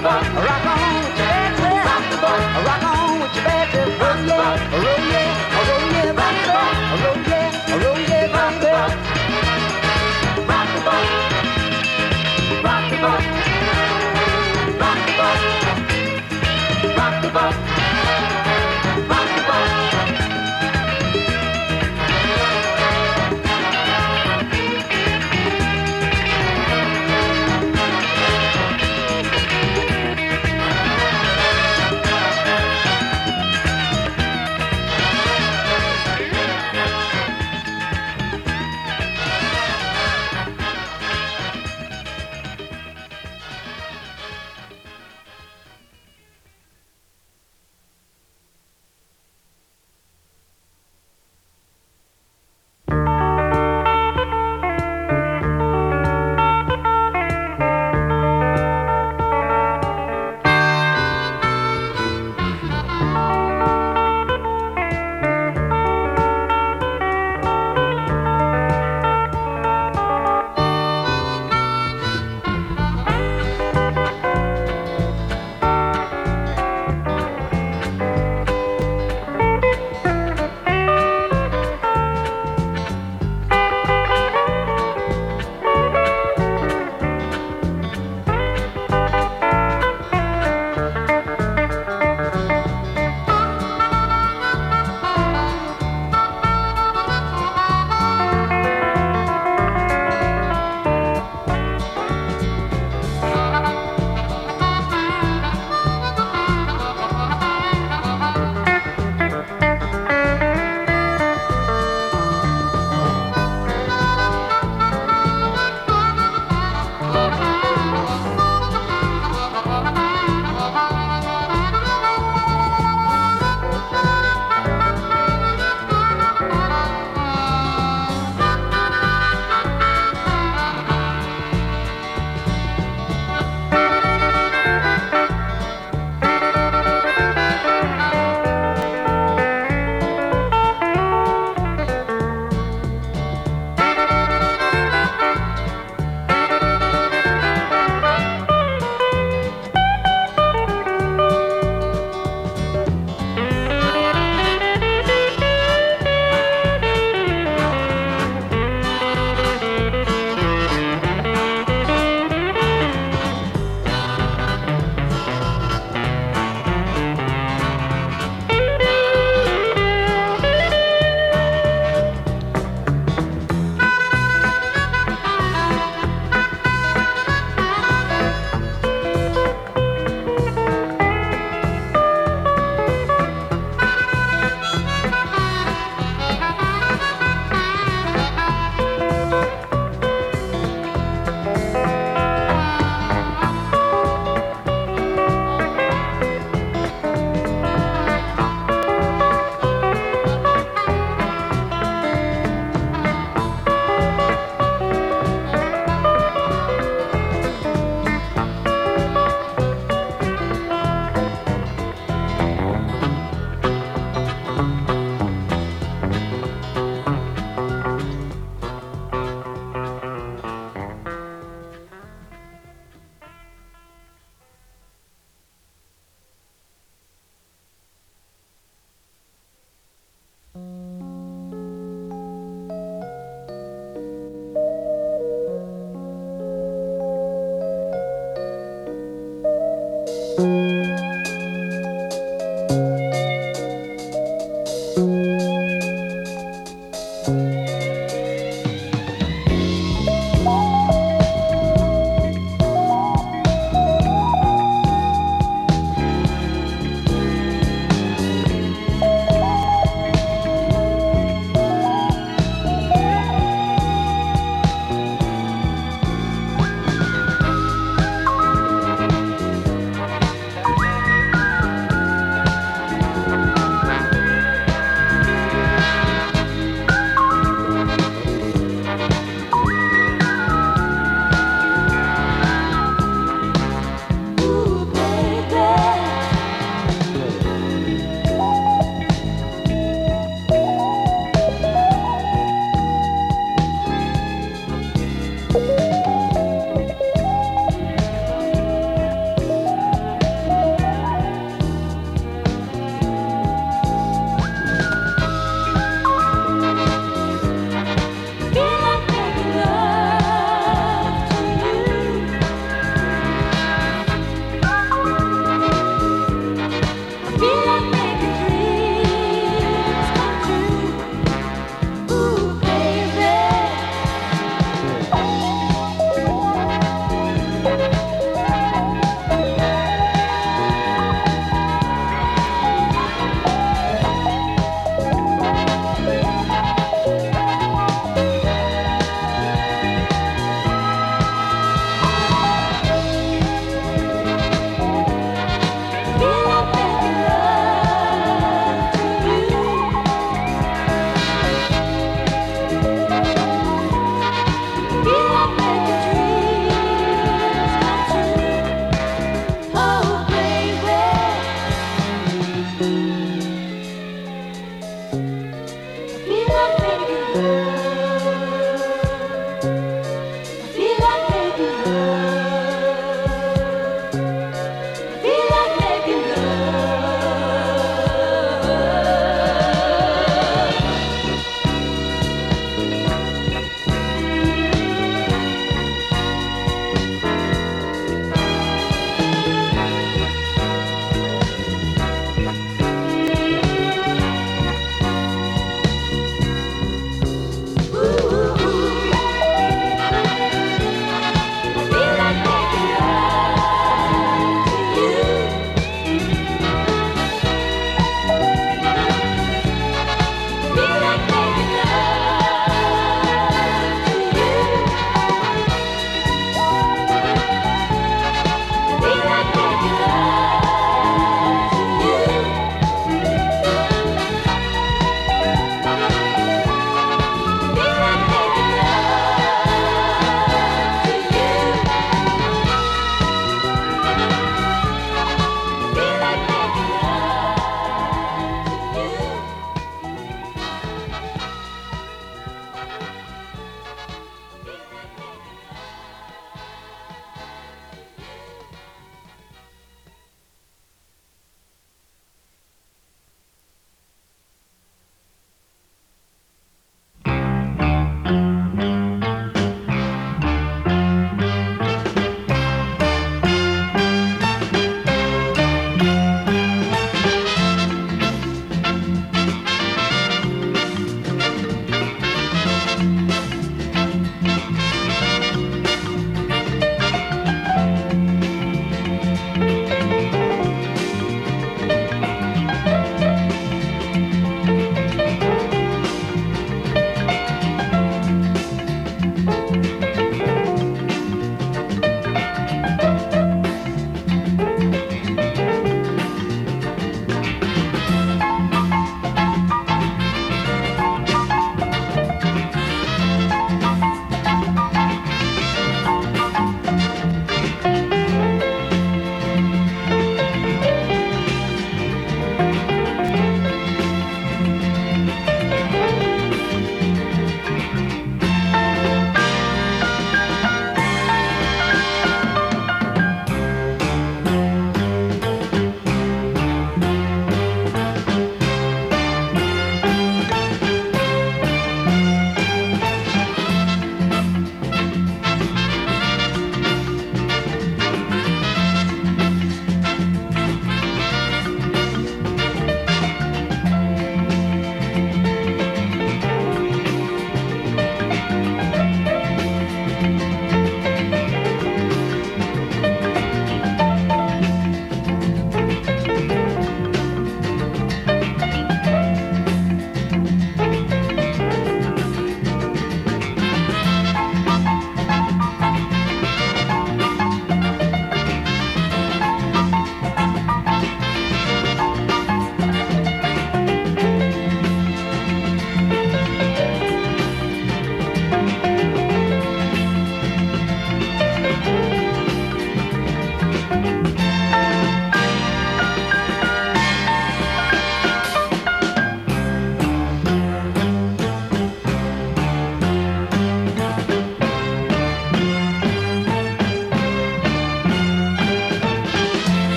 Boat,